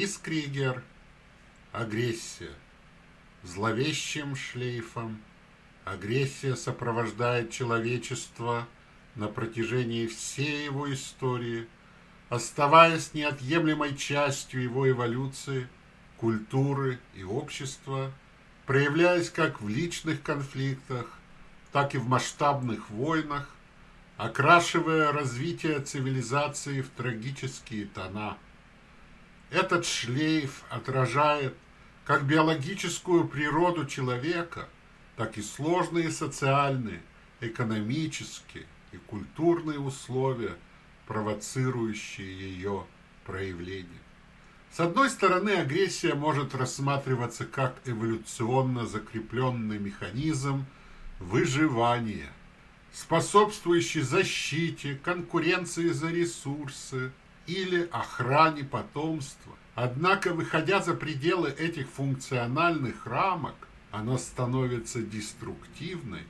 Борис. Агрессия. Зловещим шлейфом агрессия сопровождает человечество на протяжении всей его истории, оставаясь неотъемлемой частью его эволюции, культуры и общества, проявляясь как в личных конфликтах, так и в масштабных войнах, окрашивая развитие цивилизации в трагические тона – этот шлейф отражает как биологическую природу человека, так и сложные социальные, экономические и культурные условия, провоцирующие ее проявление. С одной стороны, агрессия может рассматриваться как эволюционно закрепленный механизм выживания, способствующий защите, конкуренции за ресурсы, или охране потомства. Однако, выходя за пределы этих функциональных рамок, она становится деструктивной,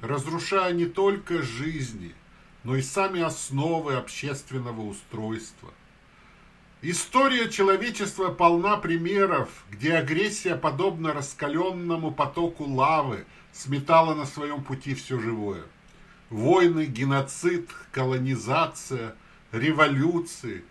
разрушая не только жизни, но и сами основы общественного устройства. История человечества полна примеров, где агрессия, подобно раскаленному потоку лавы, сметала на своем пути все живое. Войны, геноцид, колонизация, революции.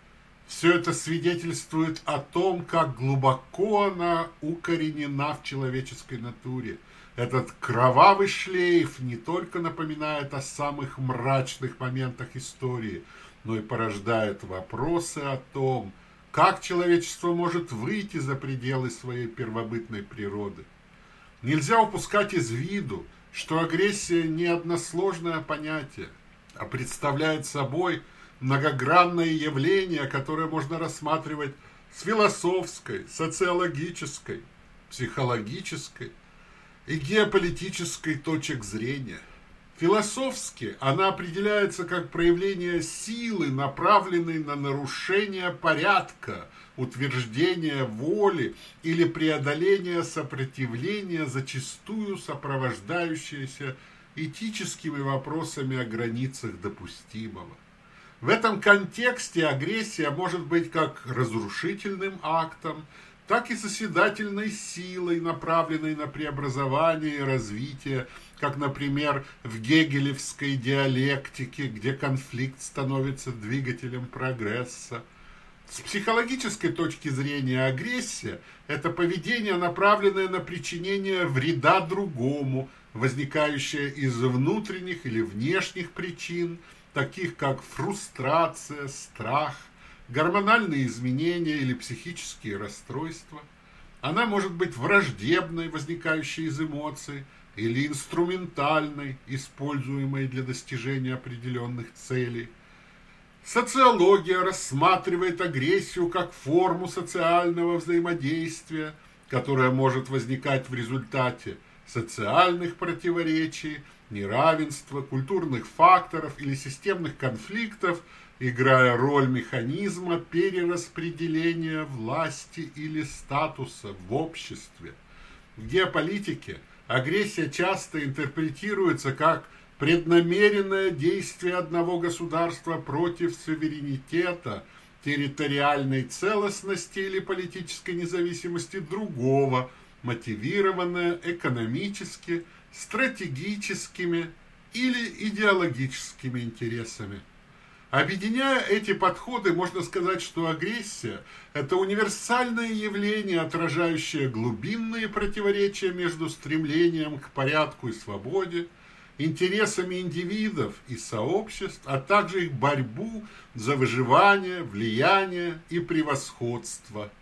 Все это свидетельствует о том, как глубоко она укоренена в человеческой натуре. Этот кровавый шлейф не только напоминает о самых мрачных моментах истории, но и порождает вопросы о том, как человечество может выйти за пределы своей первобытной природы. Нельзя упускать из виду, что агрессия не односложное понятие, а представляет собой – многогранное явление, которое можно рассматривать с философской, социологической, психологической и геополитической точек зрения. Философски она определяется как проявление силы, направленной на нарушение порядка, утверждение воли или преодоление сопротивления, зачастую сопровождающееся этическими вопросами о границах допустимого. В этом контексте агрессия может быть как разрушительным актом, так и созидательной силой, направленной на преобразование и развитие, как, например, в гегелевской диалектике, где конфликт становится двигателем прогресса. С психологической точки зрения агрессия – это поведение, направленное на причинение вреда другому, возникающее из внутренних или внешних причин – таких как фрустрация, страх, гормональные изменения или психические расстройства. Она может быть враждебной, возникающей из эмоций, или инструментальной, используемой для достижения определенных целей. Социология рассматривает агрессию как форму социального взаимодействия, которая может возникать в результате социальных противоречий, неравенства, культурных факторов или системных конфликтов, играя роль механизма перераспределения власти или статуса в обществе. В геополитике агрессия часто интерпретируется как преднамеренное действие одного государства против суверенитета, территориальной целостности или политической независимости другого, мотивированное экономически, стратегическими или идеологическими интересами. Объединяя эти подходы, можно сказать, что агрессия – это универсальное явление, отражающее глубинные противоречия между стремлением к порядку и свободе, интересами индивидов и сообществ, а также их борьбу за выживание, влияние и превосходство –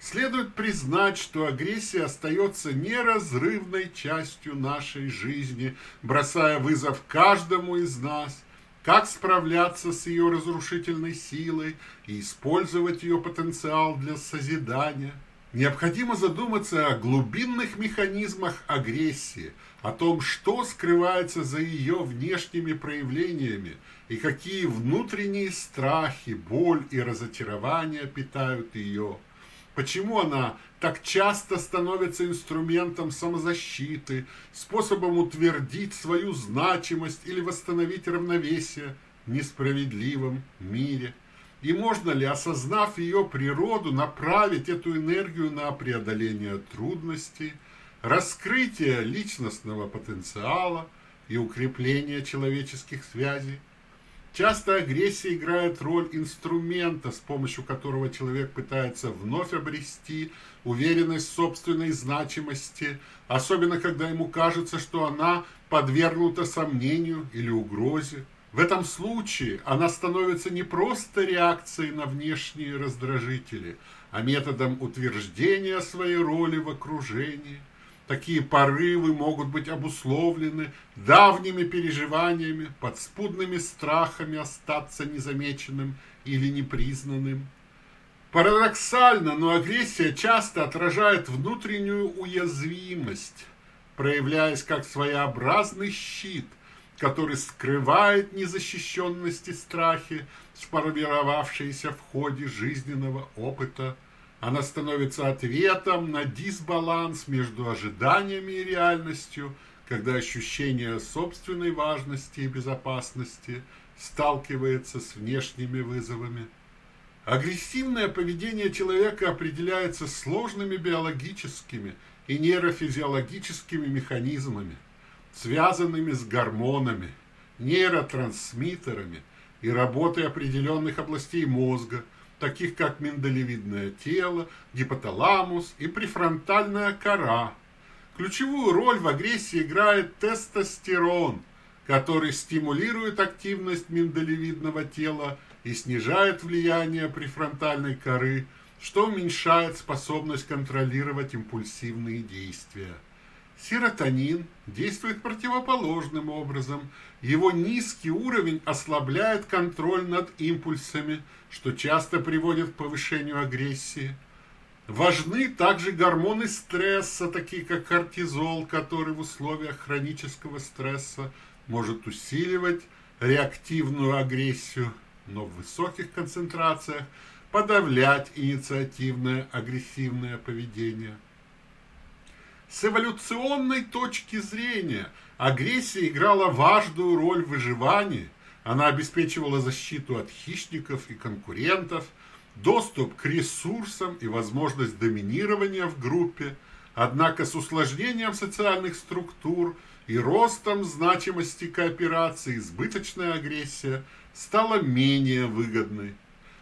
Следует признать, что агрессия остается неразрывной частью нашей жизни, бросая вызов каждому из нас, как справляться с ее разрушительной силой и использовать ее потенциал для созидания. Необходимо задуматься о глубинных механизмах агрессии, о том, что скрывается за ее внешними проявлениями и какие внутренние страхи, боль и разочарования питают ее. Почему она так часто становится инструментом самозащиты, способом утвердить свою значимость или восстановить равновесие в несправедливом мире? И можно ли, осознав ее природу, направить эту энергию на преодоление трудностей, раскрытие личностного потенциала и укрепление человеческих связей? Часто агрессия играет роль инструмента, с помощью которого человек пытается вновь обрести уверенность в собственной значимости, особенно когда ему кажется, что она подвергнута сомнению или угрозе. В этом случае она становится не просто реакцией на внешние раздражители, а методом утверждения своей роли в окружении. Такие порывы могут быть обусловлены давними переживаниями, подспудными страхами остаться незамеченным или непризнанным. Парадоксально, но агрессия часто отражает внутреннюю уязвимость, проявляясь как своеобразный щит, который скрывает незащищенность и страхи, сформировавшиеся в ходе жизненного опыта. Она становится ответом на дисбаланс между ожиданиями и реальностью, когда ощущение собственной важности и безопасности сталкивается с внешними вызовами. Агрессивное поведение человека определяется сложными биологическими и нейрофизиологическими механизмами – связанными с гормонами, нейротрансмиттерами и работой определенных областей мозга, таких как миндалевидное тело, гипоталамус и префронтальная кора. Ключевую роль в агрессии играет тестостерон, который стимулирует активность миндалевидного тела и снижает влияние префронтальной коры, что уменьшает способность контролировать импульсивные действия. Серотонин действует противоположным образом. Его низкий уровень ослабляет контроль над импульсами, что часто приводит к повышению агрессии. Важны также гормоны стресса, такие как кортизол, который в условиях хронического стресса может усиливать реактивную агрессию, но в высоких концентрациях подавлять инициативное агрессивное поведение – с эволюционной точки зрения агрессия играла важную роль в выживании. Она обеспечивала защиту от хищников и конкурентов, доступ к ресурсам и возможность доминирования в группе. Однако с усложнением социальных структур и ростом значимости кооперации избыточная агрессия стала менее выгодной.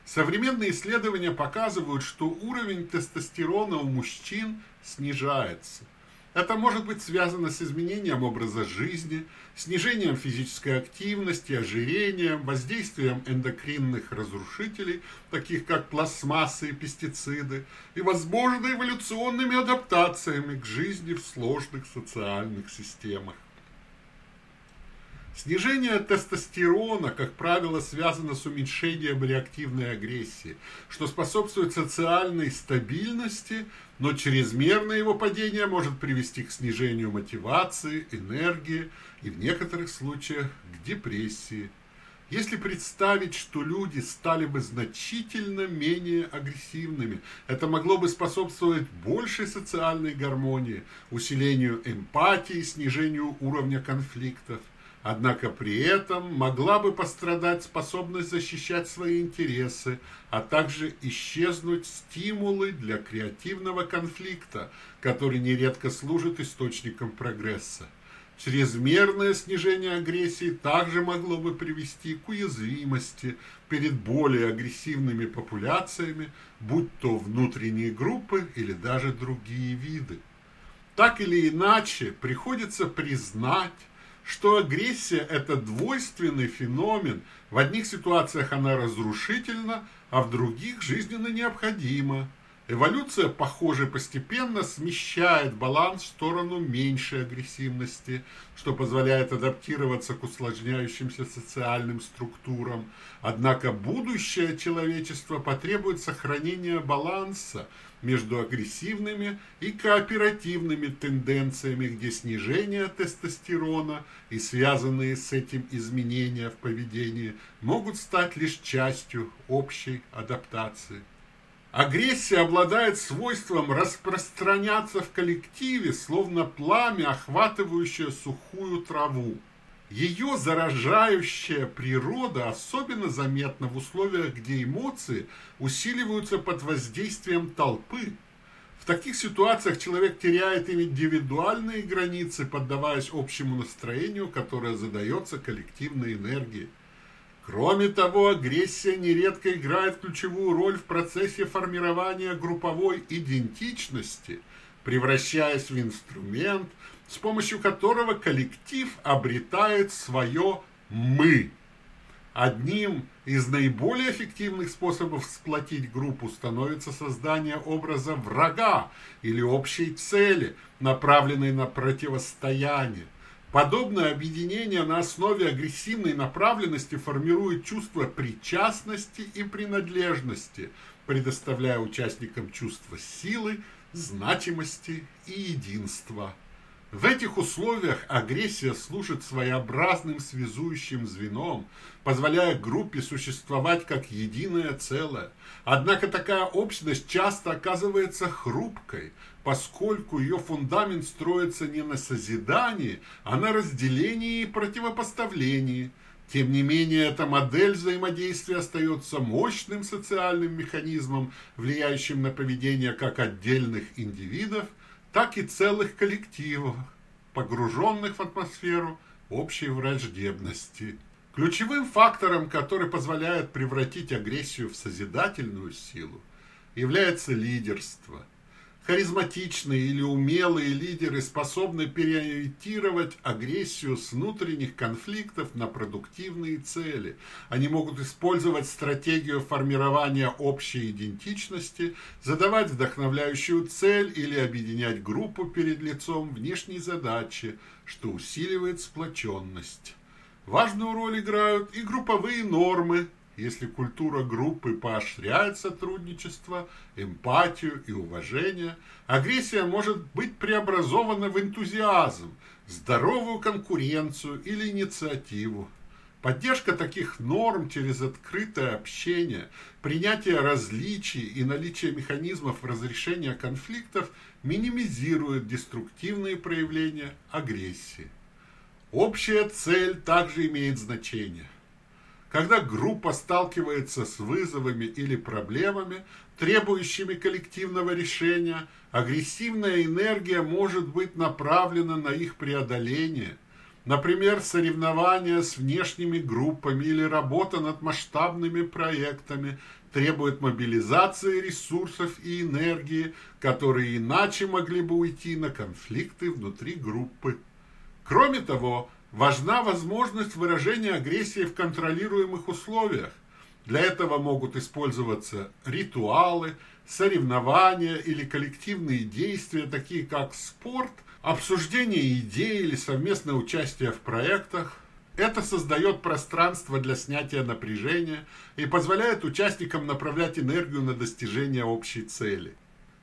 Современные исследования показывают, что уровень тестостерона у мужчин снижается – это может быть связано с изменением образа жизни, снижением физической активности, ожирением, воздействием эндокринных разрушителей, таких как пластмассы и пестициды, и, возможно, эволюционными адаптациями к жизни в сложных социальных системах. Снижение тестостерона, как правило, связано с уменьшением реактивной агрессии, что способствует социальной стабильности, но чрезмерное его падение может привести к снижению мотивации, энергии и в некоторых случаях к депрессии. Если представить, что люди стали бы значительно менее агрессивными, это могло бы способствовать большей социальной гармонии, усилению эмпатии, снижению уровня конфликтов – Однако при этом могла бы пострадать способность защищать свои интересы, а также исчезнуть стимулы для креативного конфликта, который нередко служит источником прогресса. Чрезмерное снижение агрессии также могло бы привести к уязвимости перед более агрессивными популяциями, будь то внутренние группы или даже другие виды. Так или иначе, приходится признать, что агрессия – это двойственный феномен. В одних ситуациях она разрушительна, а в других жизненно необходима. Эволюция, похоже, постепенно смещает баланс в сторону меньшей агрессивности, что позволяет адаптироваться к усложняющимся социальным структурам. Однако будущее человечества потребует сохранения баланса между агрессивными и кооперативными тенденциями, где снижение тестостерона и связанные с этим изменения в поведении могут стать лишь частью общей адаптации. Агрессия обладает свойством распространяться в коллективе, словно пламя, охватывающее сухую траву. Ее заражающая природа особенно заметна в условиях, где эмоции усиливаются под воздействием толпы. В таких ситуациях человек теряет индивидуальные границы, поддаваясь общему настроению, которое задается коллективной энергией. Кроме того, агрессия нередко играет ключевую роль в процессе формирования групповой идентичности, превращаясь в инструмент, с помощью которого коллектив обретает свое «мы». Одним из наиболее эффективных способов сплотить группу становится создание образа врага или общей цели, направленной на противостояние. Подобное объединение на основе агрессивной направленности формирует чувство причастности и принадлежности, предоставляя участникам чувство силы, значимости и единства. В этих условиях агрессия служит своеобразным связующим звеном, позволяя группе существовать как единое целое. Однако такая общность часто оказывается хрупкой, поскольку ее фундамент строится не на созидании, а на разделении и противопоставлении. Тем не менее, эта модель взаимодействия остается мощным социальным механизмом, влияющим на поведение как отдельных индивидов, так и целых коллективов, погруженных в атмосферу общей враждебности. Ключевым фактором, который позволяет превратить агрессию в созидательную силу, является лидерство – Харизматичные или умелые лидеры способны переориентировать агрессию с внутренних конфликтов на продуктивные цели. Они могут использовать стратегию формирования общей идентичности, задавать вдохновляющую цель или объединять группу перед лицом внешней задачи, что усиливает сплоченность. Важную роль играют и групповые нормы, если культура группы поощряет сотрудничество, эмпатию и уважение, агрессия может быть преобразована в энтузиазм, здоровую конкуренцию или инициативу. Поддержка таких норм через открытое общение, принятие различий и наличие механизмов разрешения конфликтов минимизирует деструктивные проявления агрессии. Общая цель также имеет значение. Когда группа сталкивается с вызовами или проблемами, требующими коллективного решения, агрессивная энергия может быть направлена на их преодоление. Например, соревнования с внешними группами или работа над масштабными проектами требует мобилизации ресурсов и энергии, которые иначе могли бы уйти на конфликты внутри группы. Кроме того, важна возможность выражения агрессии в контролируемых условиях. Для этого могут использоваться ритуалы, соревнования или коллективные действия, такие как спорт, обсуждение идей или совместное участие в проектах. Это создает пространство для снятия напряжения и позволяет участникам направлять энергию на достижение общей цели.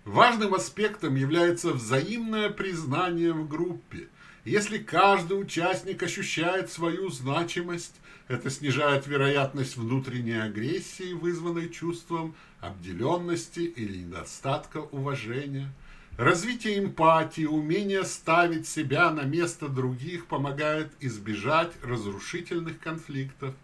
Важным аспектом является взаимное признание в группе – если каждый участник ощущает свою значимость, это снижает вероятность внутренней агрессии, вызванной чувством обделенности или недостатка уважения. Развитие эмпатии, умение ставить себя на место других помогает избежать разрушительных конфликтов.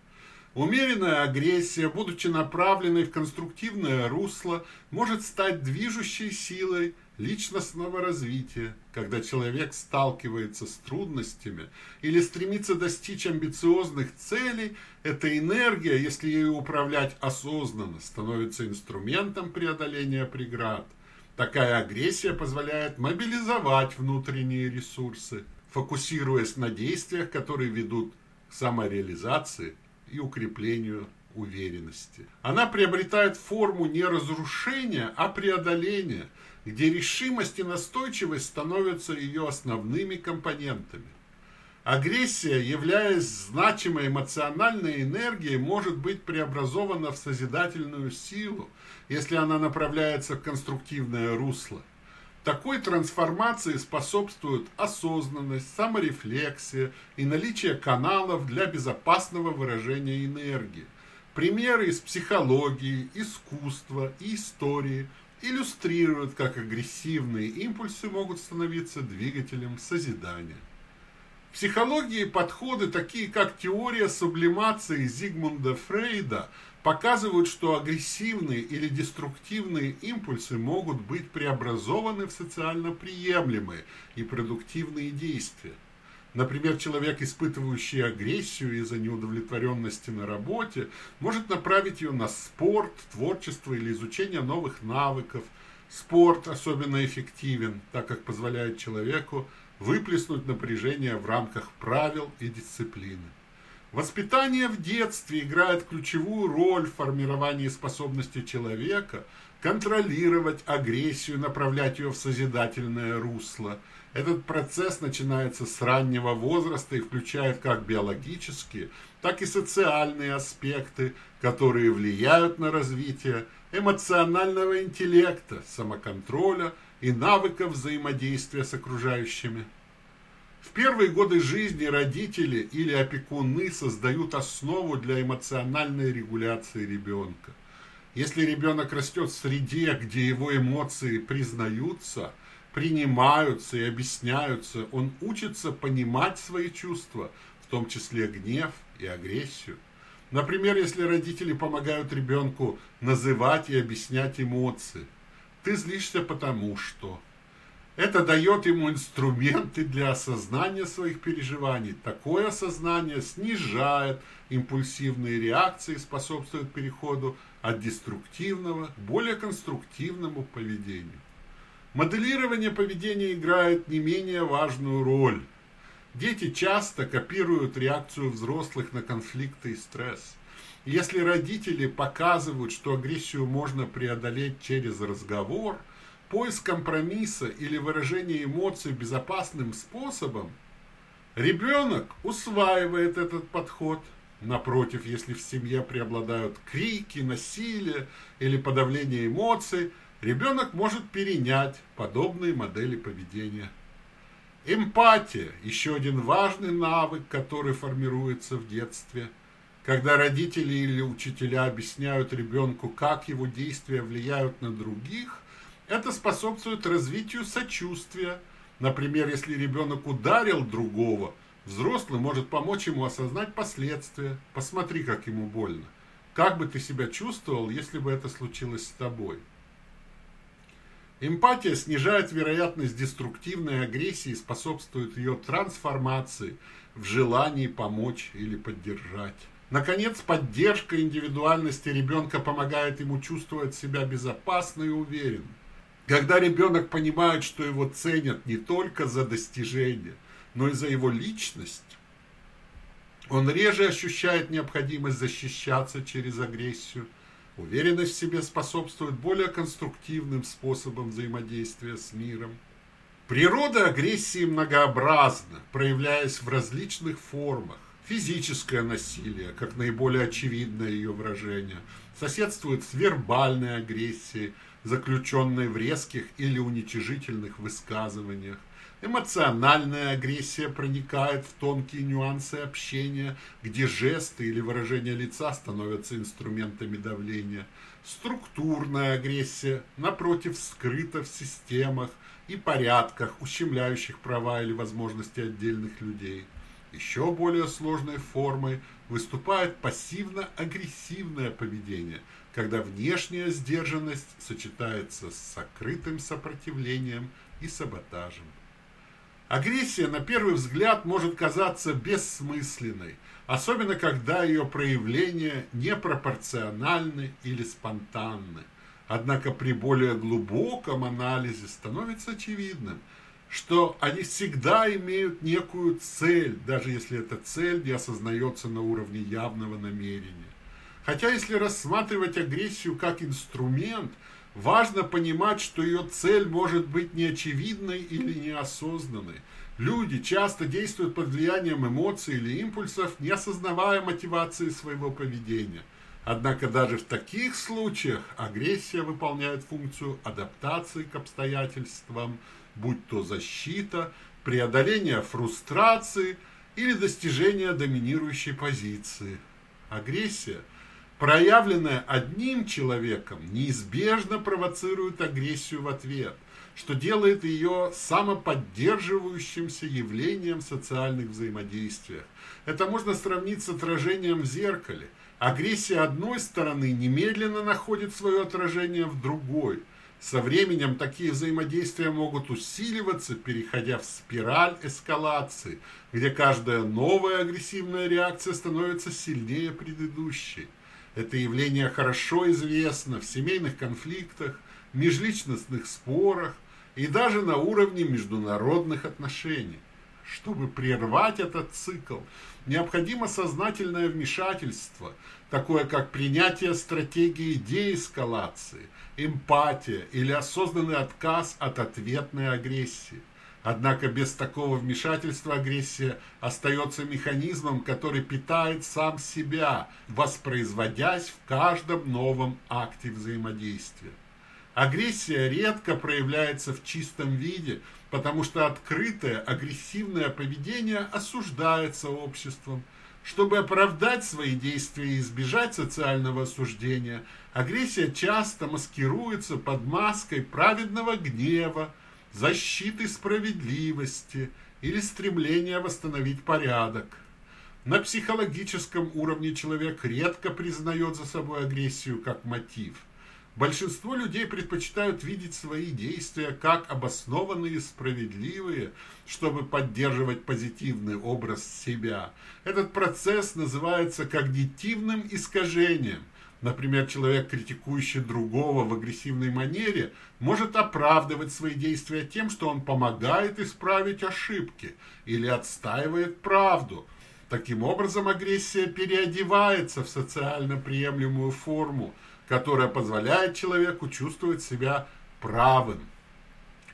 Умеренная агрессия, будучи направленной в конструктивное русло, может стать движущей силой личностного развития, когда человек сталкивается с трудностями или стремится достичь амбициозных целей, эта энергия, если ею управлять осознанно, становится инструментом преодоления преград. Такая агрессия позволяет мобилизовать внутренние ресурсы, фокусируясь на действиях, которые ведут к самореализации и укреплению уверенности. Она приобретает форму не разрушения, а преодоления – где решимость и настойчивость становятся ее основными компонентами. Агрессия, являясь значимой эмоциональной энергией, может быть преобразована в созидательную силу, если она направляется в конструктивное русло. Такой трансформации способствуют осознанность, саморефлексия и наличие каналов для безопасного выражения энергии. Примеры из психологии, искусства и истории – иллюстрирует, как агрессивные импульсы могут становиться двигателем созидания. В психологии подходы, такие как теория сублимации Зигмунда Фрейда, показывают, что агрессивные или деструктивные импульсы могут быть преобразованы в социально приемлемые и продуктивные действия. Например, человек, испытывающий агрессию из-за неудовлетворенности на работе, может направить ее на спорт, творчество или изучение новых навыков. Спорт особенно эффективен, так как позволяет человеку выплеснуть напряжение в рамках правил и дисциплины. Воспитание в детстве играет ключевую роль в формировании способности человека контролировать агрессию, направлять ее в созидательное русло. Этот процесс начинается с раннего возраста и включает как биологические, так и социальные аспекты, которые влияют на развитие эмоционального интеллекта, самоконтроля и навыков взаимодействия с окружающими. В первые годы жизни родители или опекуны создают основу для эмоциональной регуляции ребенка. Если ребенок растет в среде, где его эмоции признаются, принимаются и объясняются, он учится понимать свои чувства, в том числе гнев и агрессию. Например, если родители помогают ребенку называть и объяснять эмоции. Ты злишься потому что это дает ему инструменты для осознания своих переживаний. Такое осознание снижает импульсивные реакции, способствует переходу от деструктивного к более конструктивному поведению. Моделирование поведения играет не менее важную роль. Дети часто копируют реакцию взрослых на конфликты и стресс. Если родители показывают, что агрессию можно преодолеть через разговор – поиск компромисса или выражение эмоций безопасным способом, ребенок усваивает этот подход. Напротив, если в семье преобладают крики, насилие или подавление эмоций, ребенок может перенять подобные модели поведения. Эмпатия – еще один важный навык, который формируется в детстве. Когда родители или учителя объясняют ребенку, как его действия влияют на других – это способствует развитию сочувствия. Например, если ребенок ударил другого, взрослый может помочь ему осознать последствия. Посмотри, как ему больно. Как бы ты себя чувствовал, если бы это случилось с тобой? Эмпатия снижает вероятность деструктивной агрессии и способствует ее трансформации в желании помочь или поддержать. Наконец, поддержка индивидуальности ребенка помогает ему чувствовать себя безопасно и уверенно. Когда ребенок понимает, что его ценят не только за достижения, но и за его личность, он реже ощущает необходимость защищаться через агрессию. Уверенность в себе способствует более конструктивным способам взаимодействия с миром. Природа агрессии многообразна, проявляясь в различных формах. Физическое насилие, как наиболее очевидное ее выражение, соседствует с вербальной агрессией, заключенной в резких или уничижительных высказываниях. Эмоциональная агрессия проникает в тонкие нюансы общения, где жесты или выражение лица становятся инструментами давления. Структурная агрессия, напротив, скрыта в системах и порядках, ущемляющих права или возможности отдельных людей. Еще более сложной формой выступает пассивно-агрессивное поведение – когда внешняя сдержанность сочетается с сокрытым сопротивлением и саботажем. Агрессия на первый взгляд может казаться бессмысленной, особенно когда ее проявления непропорциональны или спонтанны. Однако при более глубоком анализе становится очевидным, что они всегда имеют некую цель, даже если эта цель не осознается на уровне явного намерения. Хотя если рассматривать агрессию как инструмент, важно понимать, что ее цель может быть неочевидной или неосознанной. Люди часто действуют под влиянием эмоций или импульсов, не осознавая мотивации своего поведения. Однако даже в таких случаях агрессия выполняет функцию адаптации к обстоятельствам, будь то защита, преодоление фрустрации или достижение доминирующей позиции. Агрессия – проявленная одним человеком, неизбежно провоцирует агрессию в ответ, что делает ее самоподдерживающимся явлением в социальных взаимодействиях. Это можно сравнить с отражением в зеркале. Агрессия одной стороны немедленно находит свое отражение в другой. Со временем такие взаимодействия могут усиливаться, переходя в спираль эскалации, где каждая новая агрессивная реакция становится сильнее предыдущей. Это явление хорошо известно в семейных конфликтах, межличностных спорах и даже на уровне международных отношений. Чтобы прервать этот цикл, необходимо сознательное вмешательство, такое как принятие стратегии деэскалации, эмпатия или осознанный отказ от ответной агрессии. Однако без такого вмешательства агрессия остается механизмом, который питает сам себя, воспроизводясь в каждом новом акте взаимодействия. Агрессия редко проявляется в чистом виде, потому что открытое агрессивное поведение осуждается обществом. Чтобы оправдать свои действия и избежать социального осуждения, агрессия часто маскируется под маской праведного гнева, защиты справедливости или стремления восстановить порядок. На психологическом уровне человек редко признает за собой агрессию как мотив. Большинство людей предпочитают видеть свои действия как обоснованные и справедливые, чтобы поддерживать позитивный образ себя. Этот процесс называется когнитивным искажением – Например, человек, критикующий другого в агрессивной манере, может оправдывать свои действия тем, что он помогает исправить ошибки или отстаивает правду. Таким образом, агрессия переодевается в социально приемлемую форму, которая позволяет человеку чувствовать себя правым.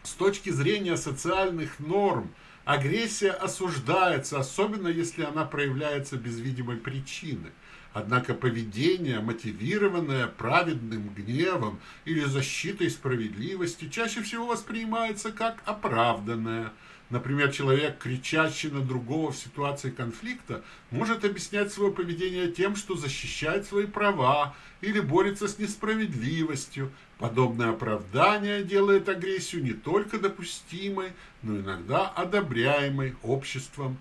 С точки зрения социальных норм, агрессия осуждается, особенно если она проявляется без видимой причины – Однако поведение, мотивированное праведным гневом или защитой справедливости, чаще всего воспринимается как оправданное. Например, человек, кричащий на другого в ситуации конфликта, может объяснять свое поведение тем, что защищает свои права или борется с несправедливостью. Подобное оправдание делает агрессию не только допустимой, но иногда одобряемой обществом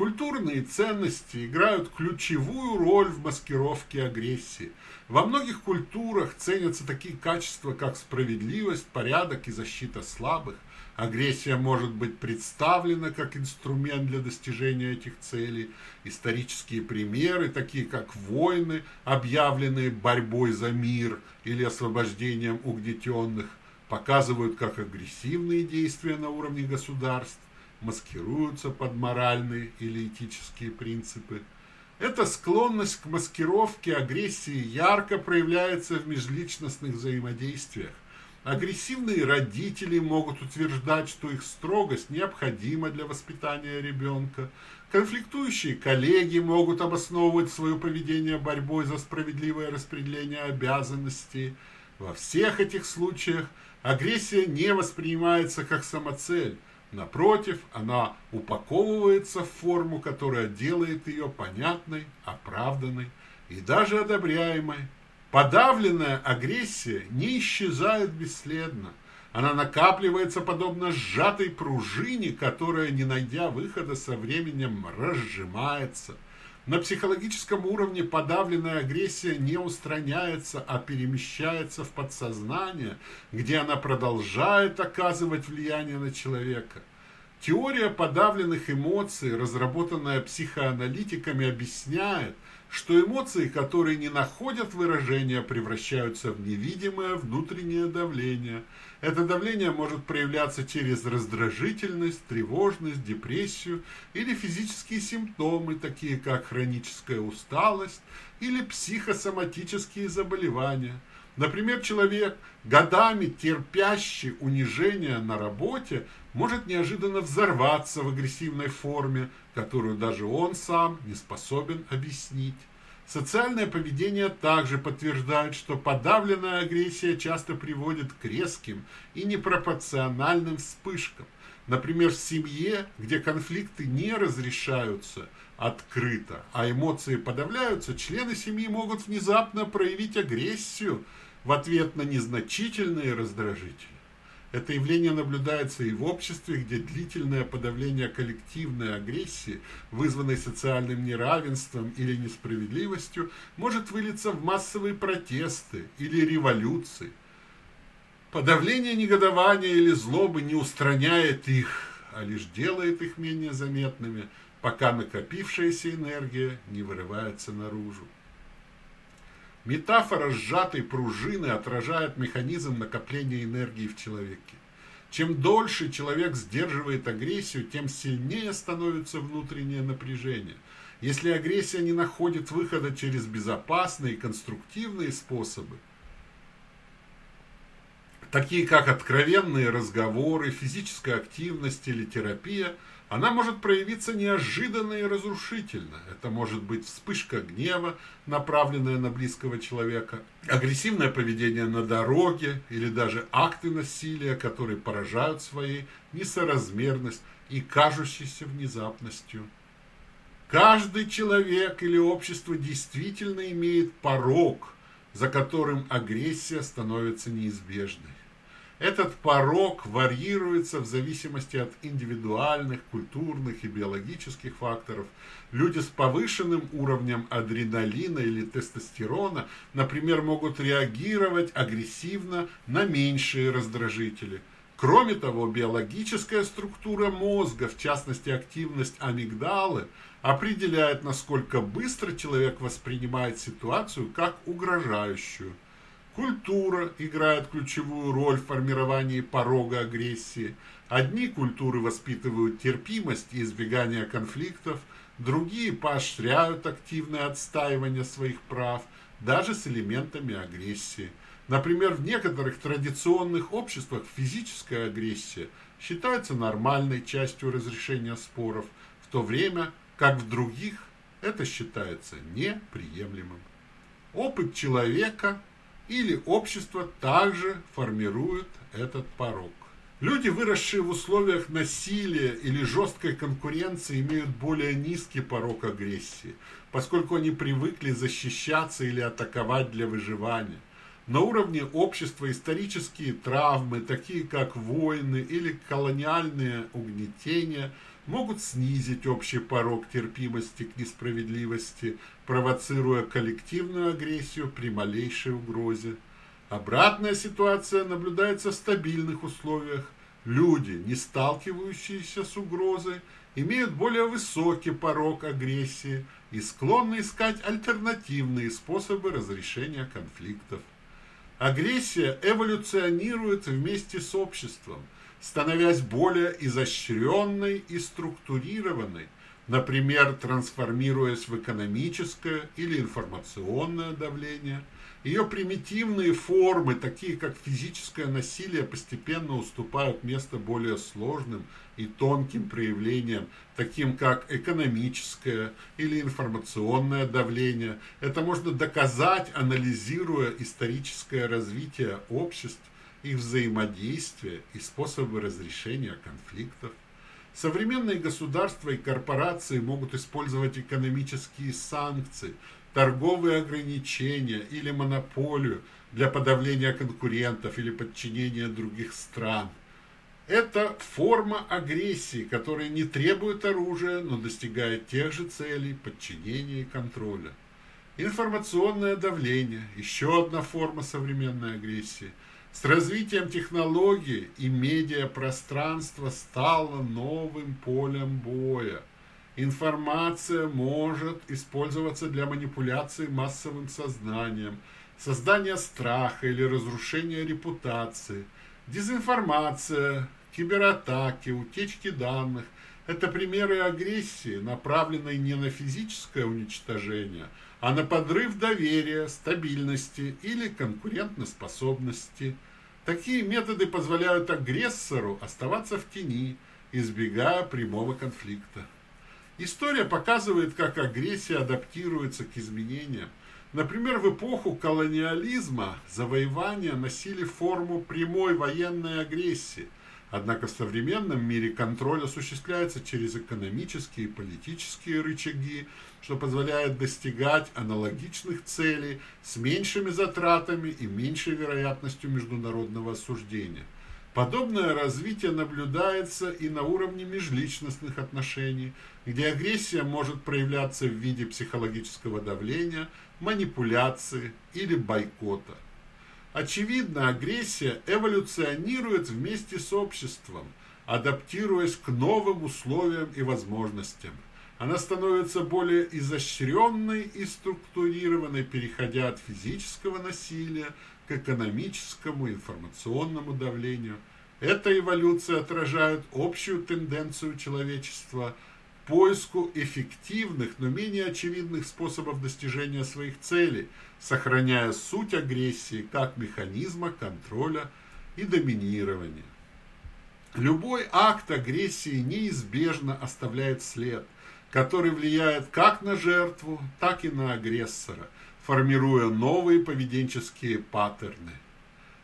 Культурные ценности играют ключевую роль в маскировке агрессии. Во многих культурах ценятся такие качества, как справедливость, порядок и защита слабых. Агрессия может быть представлена как инструмент для достижения этих целей. Исторические примеры, такие как войны, объявленные борьбой за мир или освобождением угнетенных, показывают, как агрессивные действия на уровне государств маскируются под моральные или этические принципы. Эта склонность к маскировке агрессии ярко проявляется в межличностных взаимодействиях. Агрессивные родители могут утверждать, что их строгость необходима для воспитания ребенка. Конфликтующие коллеги могут обосновывать свое поведение борьбой за справедливое распределение обязанностей. Во всех этих случаях агрессия не воспринимается как самоцель, Напротив, она упаковывается в форму, которая делает ее понятной, оправданной и даже одобряемой. Подавленная агрессия не исчезает бесследно. Она накапливается подобно сжатой пружине, которая, не найдя выхода, со временем разжимается – на психологическом уровне подавленная агрессия не устраняется, а перемещается в подсознание, где она продолжает оказывать влияние на человека. Теория подавленных эмоций, разработанная психоаналитиками, объясняет, что эмоции, которые не находят выражения, превращаются в невидимое внутреннее давление – это давление может проявляться через раздражительность, тревожность, депрессию или физические симптомы, такие как хроническая усталость или психосоматические заболевания. Например, человек, годами терпящий унижение на работе, может неожиданно взорваться в агрессивной форме, которую даже он сам не способен объяснить. Социальное поведение также подтверждает, что подавленная агрессия часто приводит к резким и непропорциональным вспышкам. Например, в семье, где конфликты не разрешаются открыто, а эмоции подавляются, члены семьи могут внезапно проявить агрессию в ответ на незначительные раздражители. Это явление наблюдается и в обществе, где длительное подавление коллективной агрессии, вызванной социальным неравенством или несправедливостью, может вылиться в массовые протесты или революции. Подавление негодования или злобы не устраняет их, а лишь делает их менее заметными, пока накопившаяся энергия не вырывается наружу. Метафора сжатой пружины отражает механизм накопления энергии в человеке. Чем дольше человек сдерживает агрессию, тем сильнее становится внутреннее напряжение. Если агрессия не находит выхода через безопасные и конструктивные способы, такие как откровенные разговоры, физическая активность или терапия – она может проявиться неожиданно и разрушительно. Это может быть вспышка гнева, направленная на близкого человека, агрессивное поведение на дороге или даже акты насилия, которые поражают своей несоразмерность и кажущейся внезапностью. Каждый человек или общество действительно имеет порог, за которым агрессия становится неизбежной. Этот порог варьируется в зависимости от индивидуальных, культурных и биологических факторов. Люди с повышенным уровнем адреналина или тестостерона, например, могут реагировать агрессивно на меньшие раздражители. Кроме того, биологическая структура мозга, в частности активность амигдалы, определяет, насколько быстро человек воспринимает ситуацию как угрожающую. Культура играет ключевую роль в формировании порога агрессии. Одни культуры воспитывают терпимость и избегание конфликтов, другие поощряют активное отстаивание своих прав, даже с элементами агрессии. Например, в некоторых традиционных обществах физическая агрессия считается нормальной частью разрешения споров, в то время как в других это считается неприемлемым. Опыт человека или общество также формирует этот порог. Люди, выросшие в условиях насилия или жесткой конкуренции, имеют более низкий порог агрессии, поскольку они привыкли защищаться или атаковать для выживания. На уровне общества исторические травмы, такие как войны или колониальные угнетения – могут снизить общий порог терпимости к несправедливости, провоцируя коллективную агрессию при малейшей угрозе. Обратная ситуация наблюдается в стабильных условиях. Люди, не сталкивающиеся с угрозой, имеют более высокий порог агрессии и склонны искать альтернативные способы разрешения конфликтов. Агрессия эволюционирует вместе с обществом – становясь более изощренной и структурированной, например, трансформируясь в экономическое или информационное давление. Ее примитивные формы, такие как физическое насилие, постепенно уступают место более сложным и тонким проявлениям, таким как экономическое или информационное давление. Это можно доказать, анализируя историческое развитие обществ их взаимодействия и способы разрешения конфликтов. Современные государства и корпорации могут использовать экономические санкции, торговые ограничения или монополию для подавления конкурентов или подчинения других стран. Это форма агрессии, которая не требует оружия, но достигает тех же целей подчинения и контроля. Информационное давление – еще одна форма современной агрессии – с развитием технологий и медиапространства стало новым полем боя. Информация может использоваться для манипуляции массовым сознанием, создания страха или разрушения репутации. Дезинформация, кибератаки, утечки данных – это примеры агрессии, направленной не на физическое уничтожение – а на подрыв доверия, стабильности или конкурентоспособности. Такие методы позволяют агрессору оставаться в тени, избегая прямого конфликта. История показывает, как агрессия адаптируется к изменениям. Например, в эпоху колониализма завоевания носили форму прямой военной агрессии, Однако в современном мире контроль осуществляется через экономические и политические рычаги, что позволяет достигать аналогичных целей с меньшими затратами и меньшей вероятностью международного осуждения. Подобное развитие наблюдается и на уровне межличностных отношений, где агрессия может проявляться в виде психологического давления, манипуляции или бойкота. Очевидно, агрессия эволюционирует вместе с обществом, адаптируясь к новым условиям и возможностям. Она становится более изощренной и структурированной, переходя от физического насилия к экономическому информационному давлению. Эта эволюция отражает общую тенденцию человечества – поиску эффективных, но менее очевидных способов достижения своих целей, сохраняя суть агрессии как механизма контроля и доминирования. Любой акт агрессии неизбежно оставляет след, который влияет как на жертву, так и на агрессора, формируя новые поведенческие паттерны.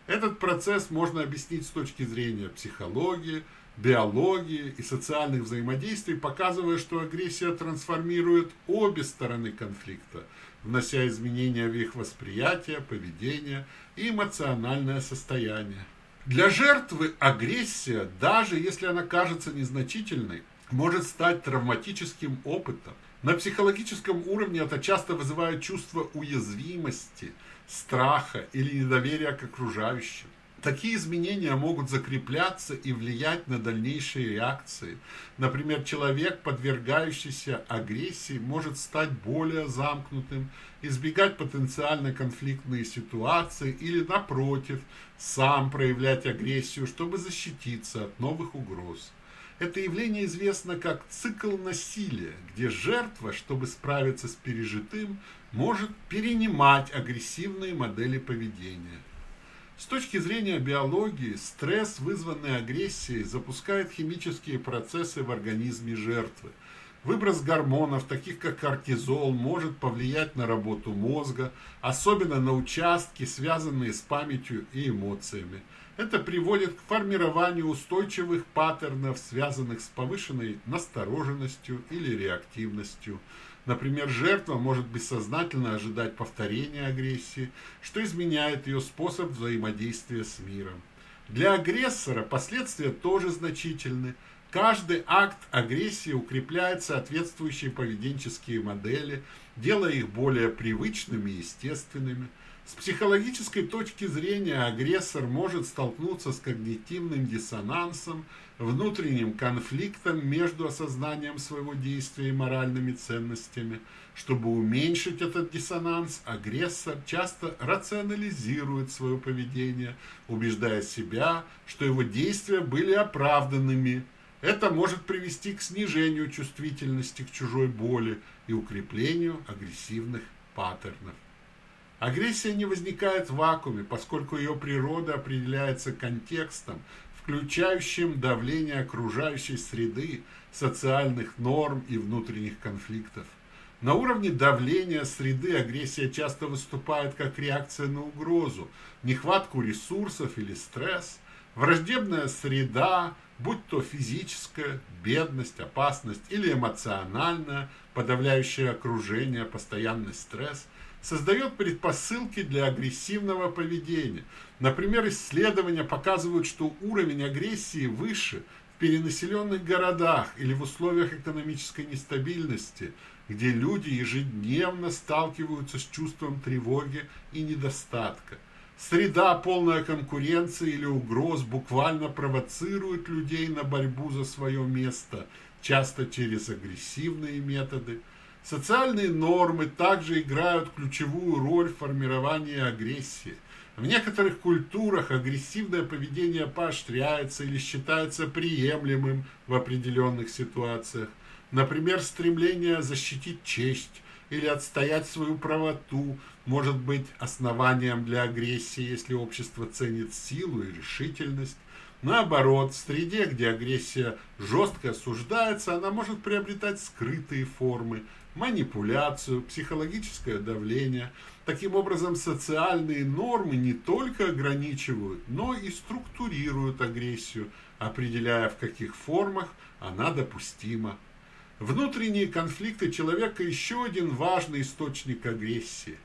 Этот процесс можно объяснить с точки зрения психологии, биологии и социальных взаимодействий, показывая, что агрессия трансформирует обе стороны конфликта, внося изменения в их восприятие, поведение и эмоциональное состояние. Для жертвы агрессия, даже если она кажется незначительной, может стать травматическим опытом. На психологическом уровне это часто вызывает чувство уязвимости, страха или недоверия к окружающим. Такие изменения могут закрепляться и влиять на дальнейшие реакции. Например, человек, подвергающийся агрессии, может стать более замкнутым, избегать потенциально конфликтные ситуации или, напротив, сам проявлять агрессию, чтобы защититься от новых угроз. Это явление известно как цикл насилия, где жертва, чтобы справиться с пережитым, может перенимать агрессивные модели поведения. С точки зрения биологии, стресс, вызванный агрессией, запускает химические процессы в организме жертвы. Выброс гормонов, таких как кортизол, может повлиять на работу мозга, особенно на участки, связанные с памятью и эмоциями. Это приводит к формированию устойчивых паттернов, связанных с повышенной настороженностью или реактивностью. Например, жертва может бессознательно ожидать повторения агрессии, что изменяет ее способ взаимодействия с миром. Для агрессора последствия тоже значительны. Каждый акт агрессии укрепляет соответствующие поведенческие модели, делая их более привычными и естественными. С психологической точки зрения агрессор может столкнуться с когнитивным диссонансом, внутренним конфликтом между осознанием своего действия и моральными ценностями. Чтобы уменьшить этот диссонанс, агрессор часто рационализирует свое поведение, убеждая себя, что его действия были оправданными. Это может привести к снижению чувствительности к чужой боли и укреплению агрессивных паттернов. Агрессия не возникает в вакууме, поскольку ее природа определяется контекстом, включающим давление окружающей среды, социальных норм и внутренних конфликтов. На уровне давления среды агрессия часто выступает как реакция на угрозу, нехватку ресурсов или стресс. Враждебная среда, будь то физическая, бедность, опасность или эмоциональная, подавляющее окружение, постоянный стресс – создает предпосылки для агрессивного поведения. Например, исследования показывают, что уровень агрессии выше в перенаселенных городах или в условиях экономической нестабильности, где люди ежедневно сталкиваются с чувством тревоги и недостатка. Среда, полная конкуренции или угроз, буквально провоцирует людей на борьбу за свое место, часто через агрессивные методы – Социальные нормы также играют ключевую роль в формировании агрессии. В некоторых культурах агрессивное поведение поощряется или считается приемлемым в определенных ситуациях. Например, стремление защитить честь или отстоять свою правоту может быть основанием для агрессии, если общество ценит силу и решительность. Наоборот, в среде, где агрессия жестко осуждается, она может приобретать скрытые формы, манипуляцию, психологическое давление. Таким образом, социальные нормы не только ограничивают, но и структурируют агрессию, определяя, в каких формах она допустима. Внутренние конфликты человека еще один важный источник агрессии.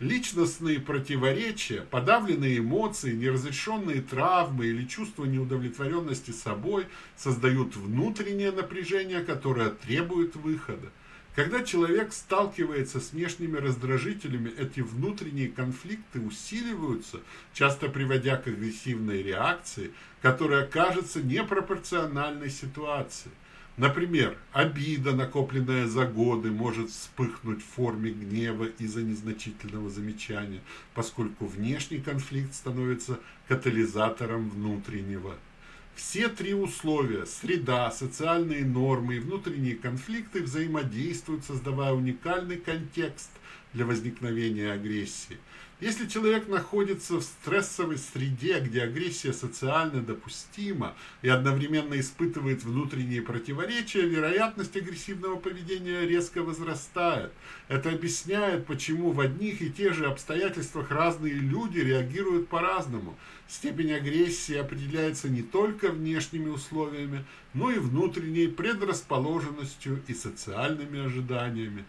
Личностные противоречия, подавленные эмоции, неразрешенные травмы или чувство неудовлетворенности собой создают внутреннее напряжение, которое требует выхода. Когда человек сталкивается с внешними раздражителями, эти внутренние конфликты усиливаются, часто приводя к агрессивной реакции, которая кажется непропорциональной ситуации. Например, обида, накопленная за годы, может вспыхнуть в форме гнева из-за незначительного замечания, поскольку внешний конфликт становится катализатором внутреннего. Все три условия – среда, социальные нормы и внутренние конфликты – взаимодействуют, создавая уникальный контекст для возникновения агрессии – если человек находится в стрессовой среде, где агрессия социально допустима и одновременно испытывает внутренние противоречия, вероятность агрессивного поведения резко возрастает. Это объясняет, почему в одних и тех же обстоятельствах разные люди реагируют по-разному. Степень агрессии определяется не только внешними условиями, но и внутренней предрасположенностью и социальными ожиданиями.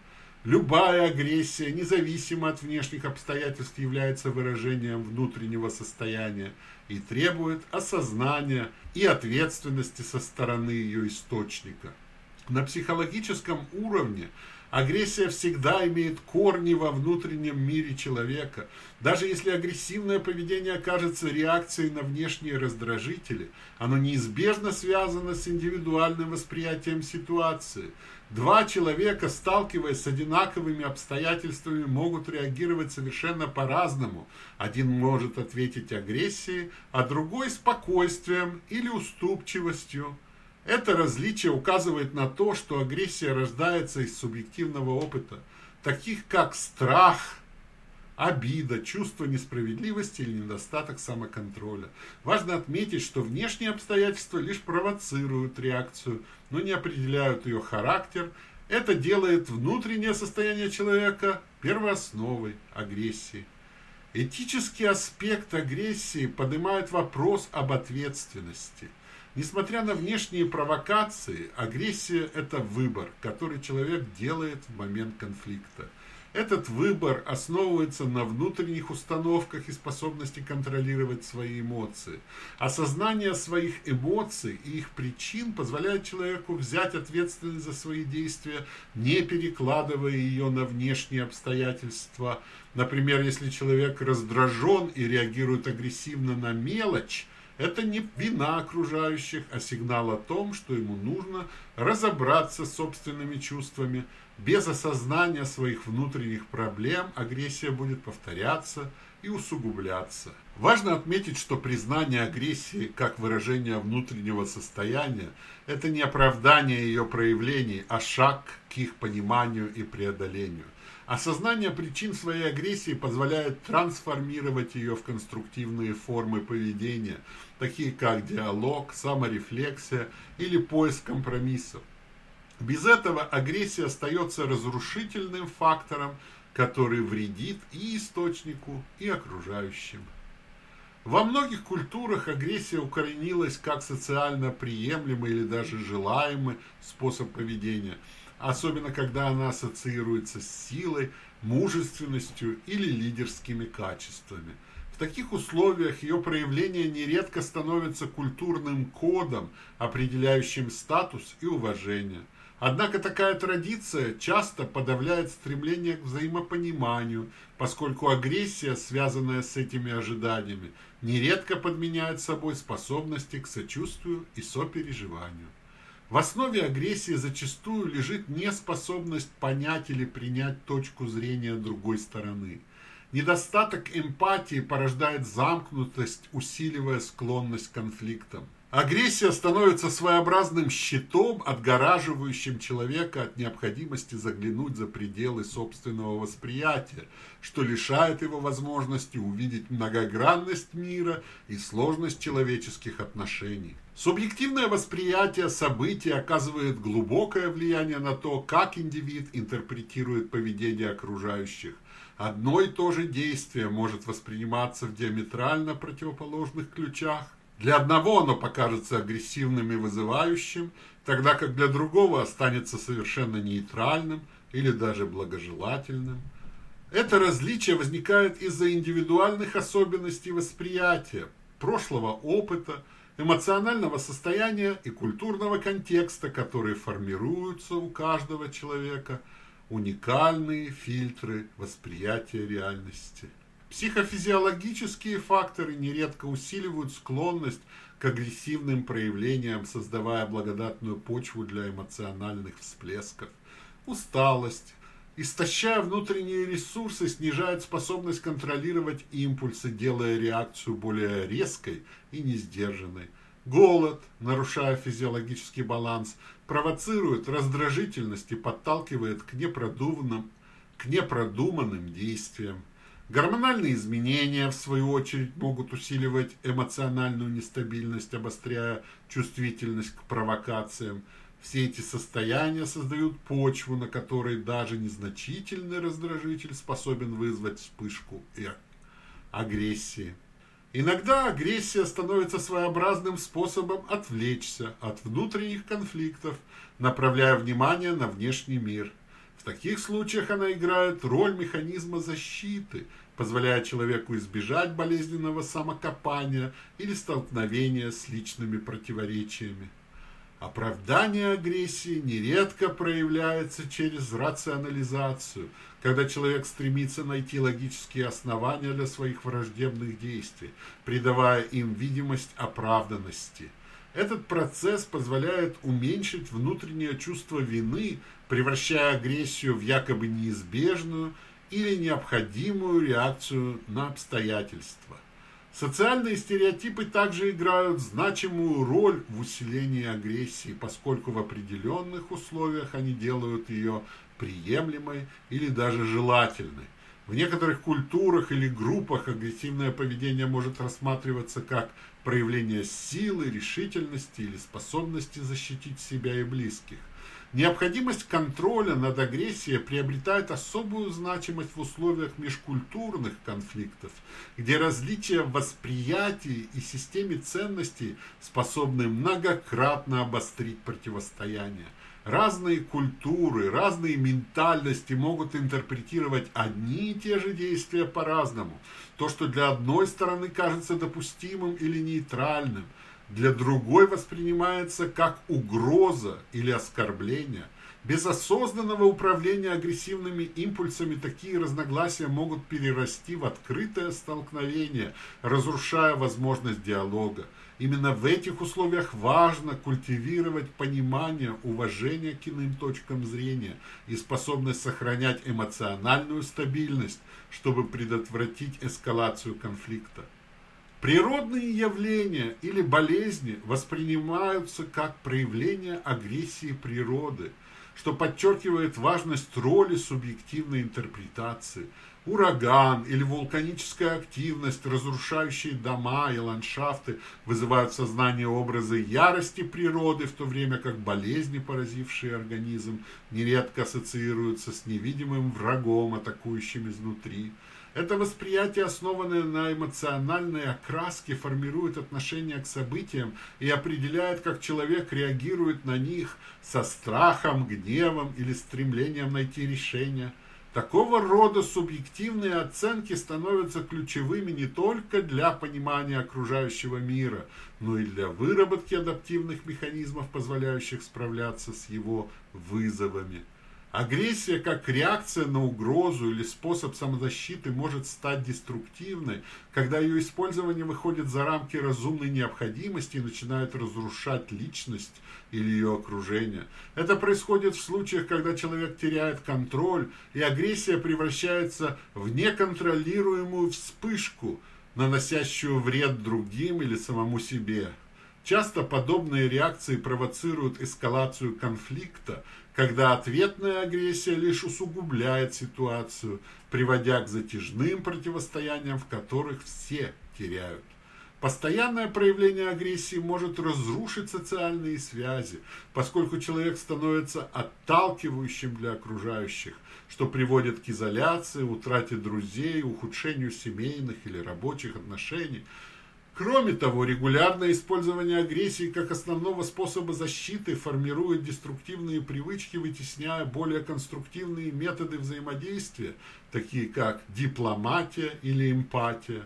Любая агрессия, независимо от внешних обстоятельств, является выражением внутреннего состояния и требует осознания и ответственности со стороны ее источника. На психологическом уровне агрессия всегда имеет корни во внутреннем мире человека. Даже если агрессивное поведение окажется реакцией на внешние раздражители, оно неизбежно связано с индивидуальным восприятием ситуации – Два человека, сталкиваясь с одинаковыми обстоятельствами, могут реагировать совершенно по-разному. Один может ответить агрессией, а другой спокойствием или уступчивостью. Это различие указывает на то, что агрессия рождается из субъективного опыта, таких как страх, обида, чувство несправедливости или недостаток самоконтроля. Важно отметить, что внешние обстоятельства лишь провоцируют реакцию, но не определяют ее характер. Это делает внутреннее состояние человека первоосновой агрессии. Этический аспект агрессии поднимает вопрос об ответственности. Несмотря на внешние провокации, агрессия – это выбор, который человек делает в момент конфликта. Этот выбор основывается на внутренних установках и способности контролировать свои эмоции. Осознание своих эмоций и их причин позволяет человеку взять ответственность за свои действия, не перекладывая ее на внешние обстоятельства. Например, если человек раздражен и реагирует агрессивно на мелочь, это не вина окружающих, а сигнал о том, что ему нужно разобраться с собственными чувствами. Без осознания своих внутренних проблем агрессия будет повторяться и усугубляться. Важно отметить, что признание агрессии как выражение внутреннего состояния – это не оправдание ее проявлений, а шаг к их пониманию и преодолению. Осознание причин своей агрессии позволяет трансформировать ее в конструктивные формы поведения, такие как диалог, саморефлексия или поиск компромиссов. Без этого агрессия остается разрушительным фактором, который вредит и источнику, и окружающим. Во многих культурах агрессия укоренилась как социально приемлемый или даже желаемый способ поведения – особенно когда она ассоциируется с силой, мужественностью или лидерскими качествами. В таких условиях ее проявление нередко становится культурным кодом, определяющим статус и уважение. Однако такая традиция часто подавляет стремление к взаимопониманию, поскольку агрессия, связанная с этими ожиданиями, нередко подменяет собой способности к сочувствию и сопереживанию. В основе агрессии зачастую лежит неспособность понять или принять точку зрения другой стороны. Недостаток эмпатии порождает замкнутость, усиливая склонность к конфликтам. Агрессия становится своеобразным щитом, отгораживающим человека от необходимости заглянуть за пределы собственного восприятия, что лишает его возможности увидеть многогранность мира и сложность человеческих отношений. Субъективное восприятие событий оказывает глубокое влияние на то, как индивид интерпретирует поведение окружающих. Одно и то же действие может восприниматься в диаметрально противоположных ключах. Для одного оно покажется агрессивным и вызывающим, тогда как для другого останется совершенно нейтральным или даже благожелательным. Это различие возникает из-за индивидуальных особенностей восприятия, прошлого опыта, эмоционального состояния и культурного контекста, которые формируются у каждого человека, уникальные фильтры восприятия реальности. Психофизиологические факторы нередко усиливают склонность к агрессивным проявлениям, создавая благодатную почву для эмоциональных всплесков. Усталость, истощая внутренние ресурсы, снижает способность контролировать импульсы, делая реакцию более резкой и несдержанной. Голод, нарушая физиологический баланс, провоцирует раздражительность и подталкивает к непродуманным, к непродуманным действиям. Гормональные изменения, в свою очередь, могут усиливать эмоциональную нестабильность, обостряя чувствительность к провокациям. Все эти состояния создают почву, на которой даже незначительный раздражитель способен вызвать вспышку и агрессии. Иногда агрессия становится своеобразным способом отвлечься от внутренних конфликтов, направляя внимание на внешний мир. В таких случаях она играет роль механизма защиты, позволяя человеку избежать болезненного самокопания или столкновения с личными противоречиями. Оправдание агрессии нередко проявляется через рационализацию, когда человек стремится найти логические основания для своих враждебных действий, придавая им видимость оправданности. Этот процесс позволяет уменьшить внутреннее чувство вины, превращая агрессию в якобы неизбежную или необходимую реакцию на обстоятельства. Социальные стереотипы также играют значимую роль в усилении агрессии, поскольку в определенных условиях они делают ее приемлемой или даже желательной. В некоторых культурах или группах агрессивное поведение может рассматриваться как проявление силы, решительности или способности защитить себя и близких. Необходимость контроля над агрессией приобретает особую значимость в условиях межкультурных конфликтов, где различия в восприятии и системе ценностей способны многократно обострить противостояние. Разные культуры, разные ментальности могут интерпретировать одни и те же действия по-разному. То, что для одной стороны кажется допустимым или нейтральным – для другой воспринимается как угроза или оскорбление. Без осознанного управления агрессивными импульсами такие разногласия могут перерасти в открытое столкновение, разрушая возможность диалога. Именно в этих условиях важно культивировать понимание, уважение к иным точкам зрения и способность сохранять эмоциональную стабильность, чтобы предотвратить эскалацию конфликта. Природные явления или болезни воспринимаются как проявление агрессии природы, что подчеркивает важность роли субъективной интерпретации. Ураган или вулканическая активность, разрушающие дома и ландшафты, вызывают в сознании образы ярости природы, в то время как болезни, поразившие организм, нередко ассоциируются с невидимым врагом, атакующим изнутри. Это восприятие, основанное на эмоциональной окраске, формирует отношение к событиям и определяет, как человек реагирует на них со страхом, гневом или стремлением найти решение. Такого рода субъективные оценки становятся ключевыми не только для понимания окружающего мира, но и для выработки адаптивных механизмов, позволяющих справляться с его вызовами. Агрессия как реакция на угрозу или способ самозащиты может стать деструктивной, когда ее использование выходит за рамки разумной необходимости и начинает разрушать личность или ее окружение. Это происходит в случаях, когда человек теряет контроль, и агрессия превращается в неконтролируемую вспышку, наносящую вред другим или самому себе. Часто подобные реакции провоцируют эскалацию конфликта, когда ответная агрессия лишь усугубляет ситуацию, приводя к затяжным противостояниям, в которых все теряют. Постоянное проявление агрессии может разрушить социальные связи, поскольку человек становится отталкивающим для окружающих, что приводит к изоляции, утрате друзей, ухудшению семейных или рабочих отношений – Кроме того, регулярное использование агрессии как основного способа защиты формирует деструктивные привычки, вытесняя более конструктивные методы взаимодействия, такие как дипломатия или эмпатия.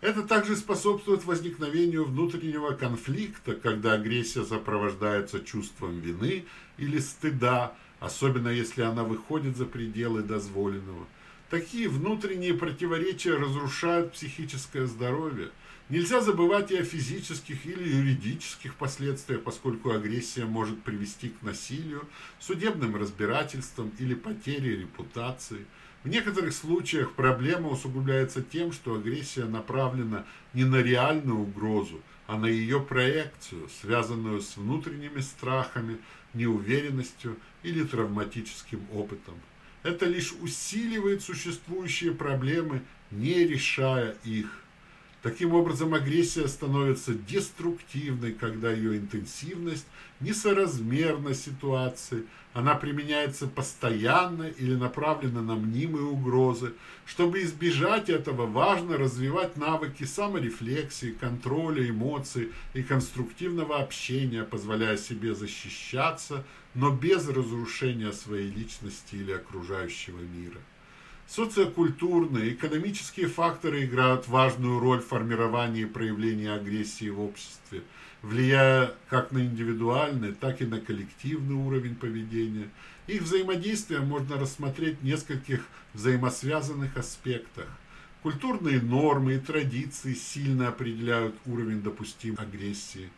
Это также способствует возникновению внутреннего конфликта, когда агрессия сопровождается чувством вины или стыда, особенно если она выходит за пределы дозволенного. Такие внутренние противоречия разрушают психическое здоровье – Нельзя забывать и о физических или юридических последствиях, поскольку агрессия может привести к насилию, судебным разбирательствам или потере репутации. В некоторых случаях проблема усугубляется тем, что агрессия направлена не на реальную угрозу, а на ее проекцию, связанную с внутренними страхами, неуверенностью или травматическим опытом. Это лишь усиливает существующие проблемы, не решая их. Таким образом, агрессия становится деструктивной, когда ее интенсивность несоразмерна ситуации, она применяется постоянно или направлена на мнимые угрозы. Чтобы избежать этого, важно развивать навыки саморефлексии, контроля эмоций и конструктивного общения, позволяя себе защищаться, но без разрушения своей личности или окружающего мира. Социокультурные, экономические факторы играют важную роль в формировании и проявлении агрессии в обществе, влияя как на индивидуальный, так и на коллективный уровень поведения. Их взаимодействие можно рассмотреть в нескольких взаимосвязанных аспектах. Культурные нормы и традиции сильно определяют уровень допустимой агрессии.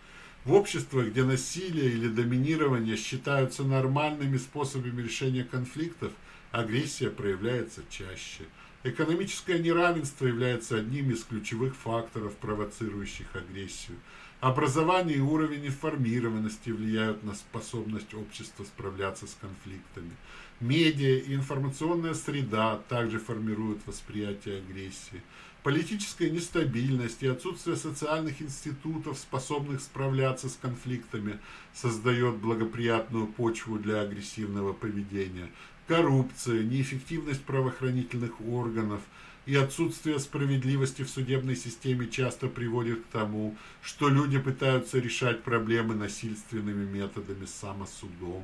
В обществах, где насилие или доминирование считаются нормальными способами решения конфликтов, агрессия проявляется чаще. Экономическое неравенство является одним из ключевых факторов, провоцирующих агрессию. Образование и уровень информированности влияют на способность общества справляться с конфликтами. Медиа и информационная среда также формируют восприятие агрессии. Политическая нестабильность и отсутствие социальных институтов, способных справляться с конфликтами, создает благоприятную почву для агрессивного поведения коррупция, неэффективность правоохранительных органов и отсутствие справедливости в судебной системе часто приводит к тому, что люди пытаются решать проблемы насильственными методами самосудом.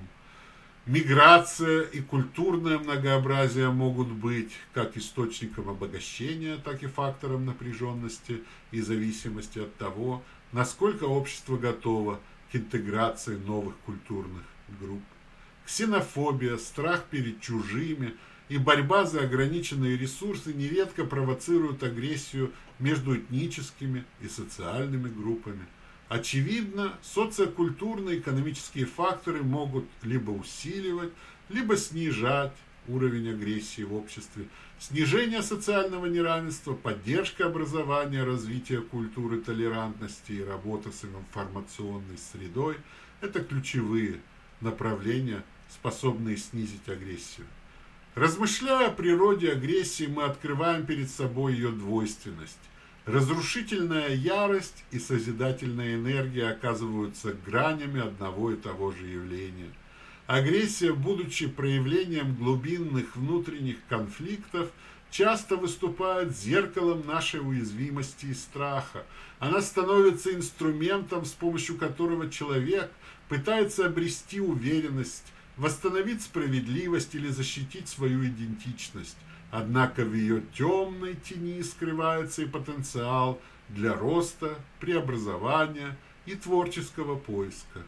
Миграция и культурное многообразие могут быть как источником обогащения, так и фактором напряженности и зависимости от того, насколько общество готово к интеграции новых культурных групп. Ксенофобия, страх перед чужими и борьба за ограниченные ресурсы нередко провоцируют агрессию между этническими и социальными группами. Очевидно, социокультурные экономические факторы могут либо усиливать, либо снижать уровень агрессии в обществе. Снижение социального неравенства, поддержка образования, развитие культуры толерантности и работа с информационной средой – это ключевые направления способные снизить агрессию. Размышляя о природе агрессии, мы открываем перед собой ее двойственность. Разрушительная ярость и созидательная энергия оказываются гранями одного и того же явления. Агрессия, будучи проявлением глубинных внутренних конфликтов, часто выступает зеркалом нашей уязвимости и страха. Она становится инструментом, с помощью которого человек пытается обрести уверенность, восстановить справедливость или защитить свою идентичность. Однако в ее темной тени скрывается и потенциал для роста, преобразования и творческого поиска.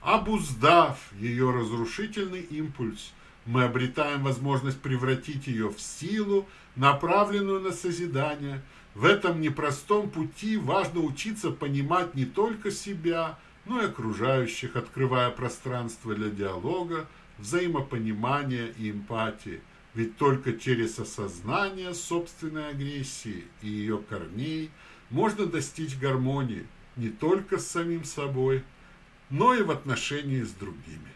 Обуздав ее разрушительный импульс, мы обретаем возможность превратить ее в силу, направленную на созидание. В этом непростом пути важно учиться понимать не только себя, но и окружающих, открывая пространство для диалога, взаимопонимания и эмпатии. Ведь только через осознание собственной агрессии и ее корней можно достичь гармонии, не только с самим собой, но и в отношении с другими.